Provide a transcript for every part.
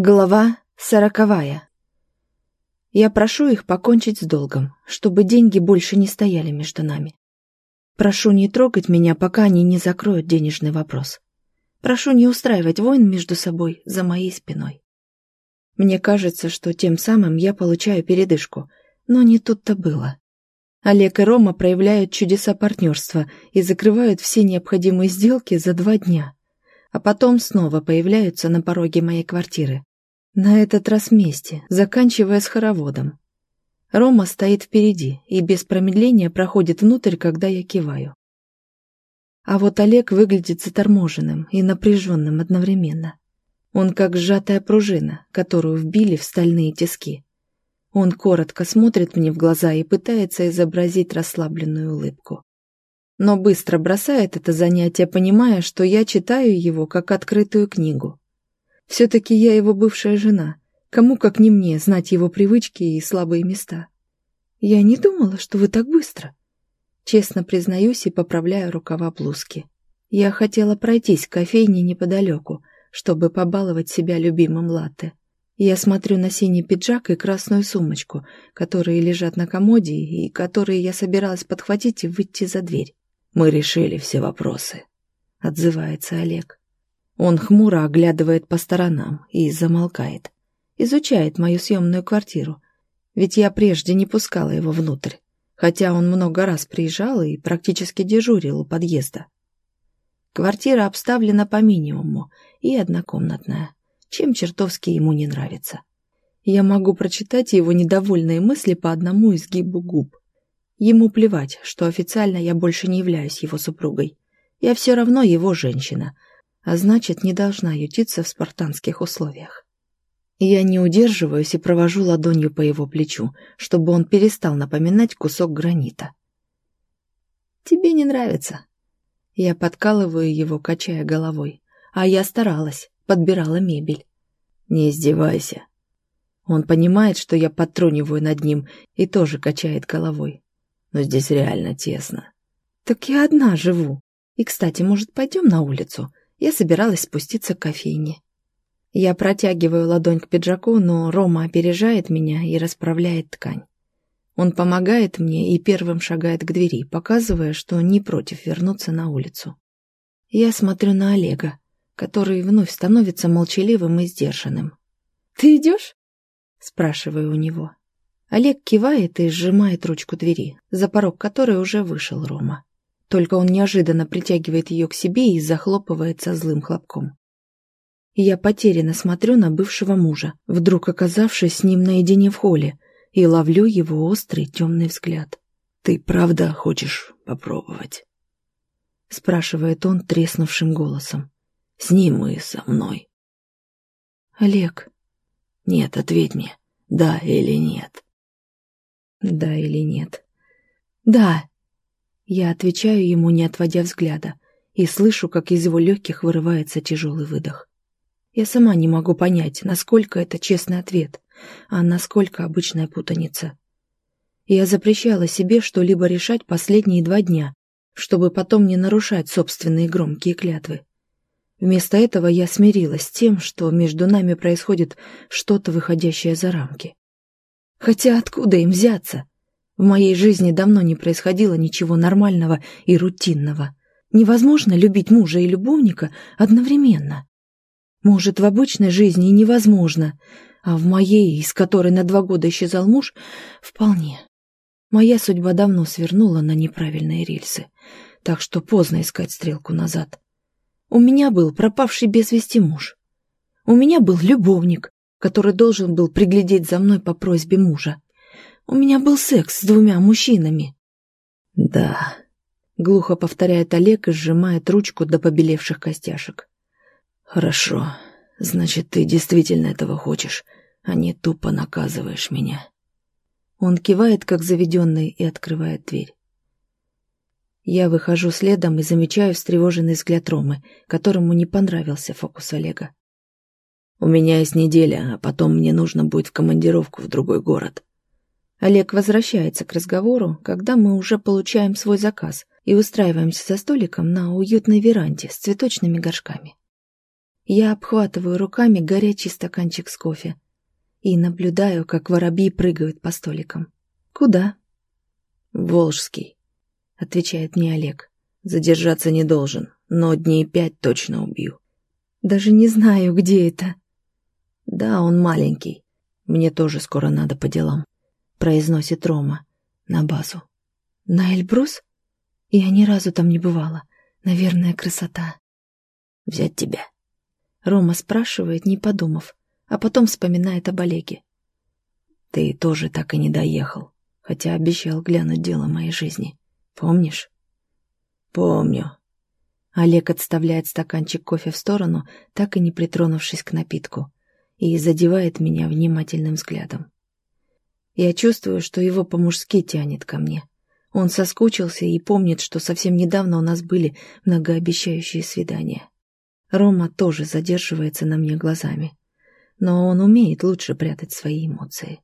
Глава сороковая. Я прошу их покончить с долгом, чтобы деньги больше не стояли между нами. Прошу не трогать меня, пока они не закроют денежный вопрос. Прошу не устраивать войн между собой за моей спиной. Мне кажется, что тем самым я получаю передышку, но не тут-то было. Олег и Рома проявляют чудеса партнерства и закрывают все необходимые сделки за два дня, а потом снова появляются на пороге моей квартиры, на этот раз вместе, заканчивая с хороводом. Рома стоит впереди и без промедления проходит внутрь, когда я киваю. А вот Олег выглядит заторможенным и напряженным одновременно. Он как сжатая пружина, которую вбили в стальные тиски. Он коротко смотрит мне в глаза и пытается изобразить расслабленную улыбку. Но быстро бросает это занятие, понимая, что я читаю его как открытую книгу. Все-таки я его бывшая жена. Кому, как не мне, знать его привычки и слабые места? Я не думала, что вы так быстро. Честно признаюсь и поправляю рукава блузки. Я хотела пройтись к кофейне неподалеку, чтобы побаловать себя любимым латте. Я смотрю на синий пиджак и красную сумочку, которые лежат на комоде и которые я собиралась подхватить и выйти за дверь. «Мы решили все вопросы», — отзывается Олег. Он хмуро оглядывает по сторонам и замолкает. Изучает мою съемную квартиру. Ведь я прежде не пускала его внутрь, хотя он много раз приезжал и практически дежурил у подъезда. Квартира обставлена по минимуму и однокомнатная, чем чертовски ему не нравится. Я могу прочитать его недовольные мысли по одному изгибу губ. Ему плевать, что официально я больше не являюсь его супругой. Я все равно его женщина — а значит, не должна ютиться в спартанских условиях. Я не удерживаюсь и провожу ладонью по его плечу, чтобы он перестал напоминать кусок гранита. «Тебе не нравится?» Я подкалываю его, качая головой. А я старалась, подбирала мебель. «Не издевайся». Он понимает, что я подтруниваю над ним и тоже качает головой. «Но здесь реально тесно». «Так я одна живу. И, кстати, может, пойдем на улицу? Я собиралась спуститься к кофейне. Я протягиваю ладонь к пиджаку, но Рома опережает меня и расправляет ткань. Он помогает мне и первым шагает к двери, показывая, что не против вернуться на улицу. Я смотрю на Олега, который вновь становится молчаливым и сдержанным. «Ты идешь?» — спрашиваю у него. Олег кивает и сжимает ручку двери, за порог которой уже вышел Рома. Только он неожиданно притягивает ее к себе и захлопывается злым хлопком. Я потерянно смотрю на бывшего мужа, вдруг оказавшись с ним наедине в холле, и ловлю его острый темный взгляд. «Ты правда хочешь попробовать?» спрашивает он треснувшим голосом. «С ним и со мной». «Олег». «Нет, ответь мне, да или нет». «Да или нет». «Да», я отвечаю ему, не отводя взгляда, и слышу, как из его легких вырывается тяжелый выдох. Я сама не могу понять, насколько это честный ответ, а насколько обычная путаница. Я запрещала себе что-либо решать последние два дня, чтобы потом не нарушать собственные громкие клятвы. Вместо этого я смирилась с тем, что между нами происходит что-то, выходящее за рамки. Хотя откуда им взяться? В моей жизни давно не происходило ничего нормального и рутинного. Невозможно любить мужа и любовника одновременно. Может, в обычной жизни и невозможно, а в моей, из которой на два года исчезал муж, вполне. Моя судьба давно свернула на неправильные рельсы, так что поздно искать стрелку назад. У меня был пропавший без вести муж. У меня был любовник, который должен был приглядеть за мной по просьбе мужа. У меня был секс с двумя мужчинами». «Да», — глухо повторяет Олег и сжимает ручку до побелевших костяшек. «Хорошо. Значит, ты действительно этого хочешь, а не тупо наказываешь меня». Он кивает, как заведенный, и открывает дверь. Я выхожу следом и замечаю встревоженный взгляд Ромы, которому не понравился фокус Олега. «У меня есть неделя, а потом мне нужно будет в командировку в другой город. Олег возвращается к разговору, когда мы уже получаем свой заказ и устраиваемся за столиком на уютной веранде с цветочными горшками. Я обхватываю руками горячий стаканчик с кофе и наблюдаю, как воробьи прыгают по столикам. «Куда?» «Волжский», — отвечает мне Олег. «Задержаться не должен, но дней пять точно убью». «Даже не знаю, где это». «Да, он маленький. Мне тоже скоро надо по делам», — произносит Рома на базу. «На Эльбрус? Я ни разу там не бывала. Наверное, красота». «Взять тебя?» Рома спрашивает, не подумав, а потом вспоминает об Олеге. «Ты тоже так и не доехал, хотя обещал глянуть дело моей жизни. Помнишь?» «Помню». Олег отставляет стаканчик кофе в сторону, так и не притронувшись к напитку, и задевает меня внимательным взглядом. Я чувствую, что его по-мужски тянет ко мне. Он соскучился и помнит, что совсем недавно у нас были многообещающие свидания. Рома тоже задерживается на мне глазами. Но он умеет лучше прятать свои эмоции.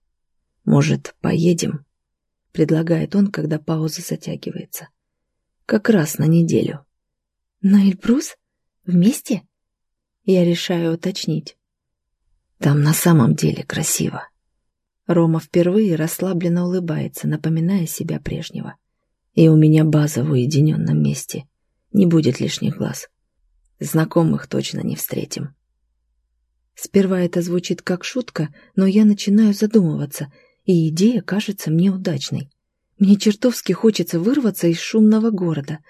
«Может, поедем?» — предлагает он, когда пауза затягивается. «Как раз на неделю». «На Эльбрус? Вместе?» Я решаю уточнить. «Там на самом деле красиво». Рома впервые расслабленно улыбается, напоминая себя прежнего. «И у меня база в уединенном месте. Не будет лишних глаз». Знакомых точно не встретим. Сперва это звучит как шутка, но я начинаю задумываться, и идея кажется мне удачной. Мне чертовски хочется вырваться из шумного города,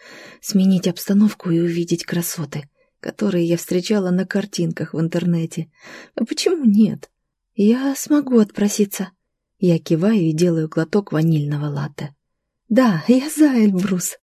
сменить обстановку и увидеть красоты, которые я встречала на картинках в интернете. А почему нет? Я смогу отпроситься. Я киваю и делаю глоток ванильного латте. Да, я за Эльбрус.